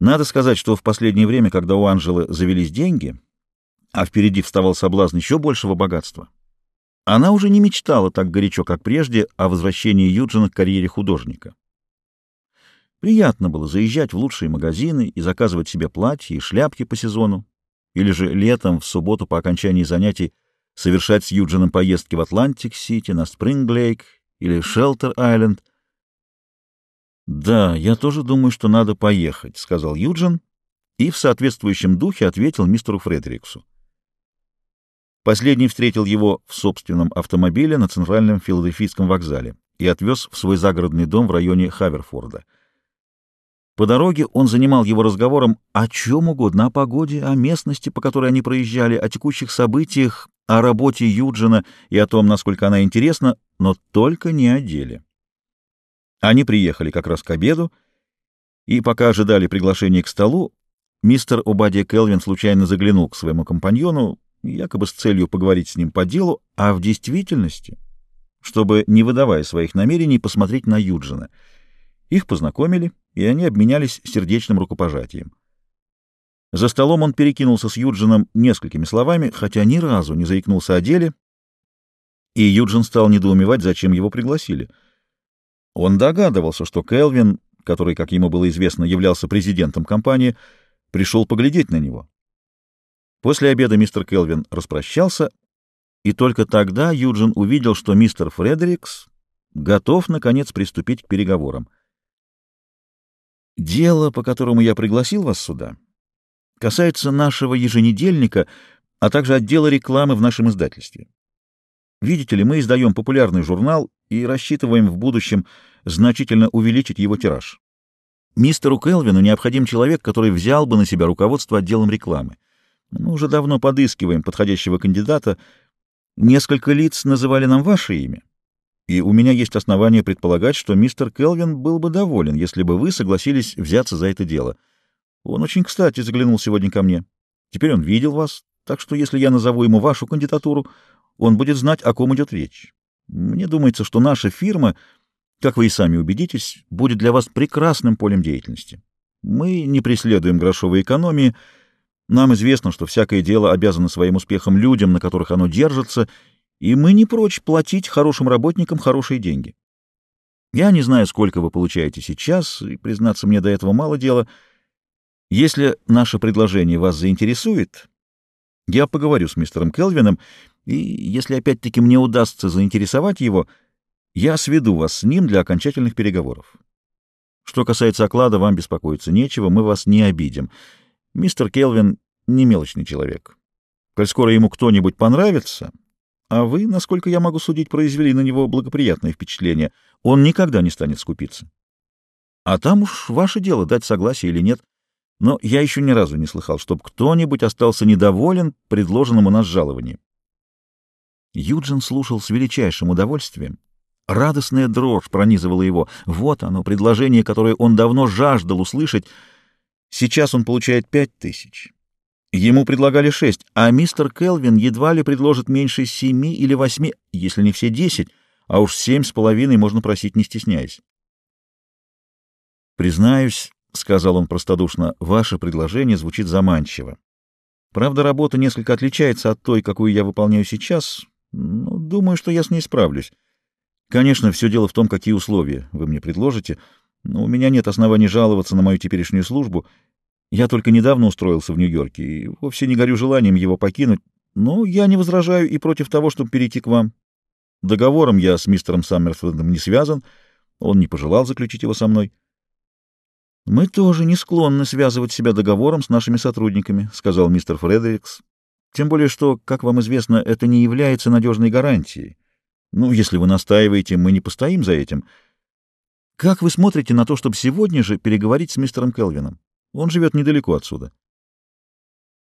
Надо сказать, что в последнее время, когда у Анжелы завелись деньги, а впереди вставал соблазн еще большего богатства, она уже не мечтала так горячо, как прежде, о возвращении Юджина к карьере художника. Приятно было заезжать в лучшие магазины и заказывать себе платья и шляпки по сезону, или же летом, в субботу по окончании занятий, совершать с Юджином поездки в Атлантик-Сити, на Спринг-Лейк или Шелтер-Айленд. «Да, я тоже думаю, что надо поехать», — сказал Юджин и в соответствующем духе ответил мистеру Фредериксу. Последний встретил его в собственном автомобиле на центральном филадельфийском вокзале и отвез в свой загородный дом в районе Хаверфорда. По дороге он занимал его разговором о чем угодно, о погоде, о местности, по которой они проезжали, о текущих событиях, о работе Юджина и о том, насколько она интересна, но только не о деле. Они приехали как раз к обеду, и пока ожидали приглашения к столу, мистер Обадия Келвин случайно заглянул к своему компаньону, якобы с целью поговорить с ним по делу, а в действительности, чтобы, не выдавая своих намерений, посмотреть на Юджина. Их познакомили, и они обменялись сердечным рукопожатием. За столом он перекинулся с Юджином несколькими словами, хотя ни разу не заикнулся о деле, и Юджин стал недоумевать, зачем его пригласили. Он догадывался, что Келвин, который, как ему было известно, являлся президентом компании, пришел поглядеть на него. После обеда мистер Келвин распрощался, и только тогда Юджин увидел, что мистер Фредерикс готов, наконец, приступить к переговорам. «Дело, по которому я пригласил вас сюда, касается нашего еженедельника, а также отдела рекламы в нашем издательстве. Видите ли, мы издаем популярный журнал и рассчитываем в будущем значительно увеличить его тираж. Мистеру Келвину необходим человек, который взял бы на себя руководство отделом рекламы. Мы уже давно подыскиваем подходящего кандидата. Несколько лиц называли нам ваше имя. И у меня есть основания предполагать, что мистер Келвин был бы доволен, если бы вы согласились взяться за это дело. Он очень кстати заглянул сегодня ко мне. Теперь он видел вас, так что если я назову ему вашу кандидатуру, он будет знать, о ком идет речь. Мне думается, что наша фирма, как вы и сами убедитесь, будет для вас прекрасным полем деятельности. Мы не преследуем грошовой экономии, нам известно, что всякое дело обязано своим успехом людям, на которых оно держится, и мы не прочь платить хорошим работникам хорошие деньги. Я не знаю, сколько вы получаете сейчас, и, признаться, мне до этого мало дела. Если наше предложение вас заинтересует, я поговорю с мистером Келвином, и если опять-таки мне удастся заинтересовать его, я сведу вас с ним для окончательных переговоров. Что касается оклада, вам беспокоиться нечего, мы вас не обидим. Мистер Келвин не мелочный человек. Коль скоро ему кто-нибудь понравится, а вы, насколько я могу судить, произвели на него благоприятное впечатление, он никогда не станет скупиться. А там уж ваше дело, дать согласие или нет. Но я еще ни разу не слыхал, чтобы кто-нибудь остался недоволен предложенным у нас жалованием. Юджин слушал с величайшим удовольствием. Радостная дрожь пронизывала его. Вот оно, предложение, которое он давно жаждал услышать — Сейчас он получает пять тысяч. Ему предлагали шесть, а мистер Келвин едва ли предложит меньше семи или восьми, если не все десять, а уж семь с половиной можно просить, не стесняясь. «Признаюсь», — сказал он простодушно, — «ваше предложение звучит заманчиво. Правда, работа несколько отличается от той, какую я выполняю сейчас, но думаю, что я с ней справлюсь. Конечно, все дело в том, какие условия вы мне предложите». Но у меня нет оснований жаловаться на мою теперешнюю службу. Я только недавно устроился в Нью-Йорке и вовсе не горю желанием его покинуть, но я не возражаю и против того, чтобы перейти к вам. Договором я с мистером Саммерфилдом не связан, он не пожелал заключить его со мной. — Мы тоже не склонны связывать себя договором с нашими сотрудниками, — сказал мистер Фредерикс. — Тем более, что, как вам известно, это не является надежной гарантией. Ну, если вы настаиваете, мы не постоим за этим — как вы смотрите на то, чтобы сегодня же переговорить с мистером Келвином? Он живет недалеко отсюда.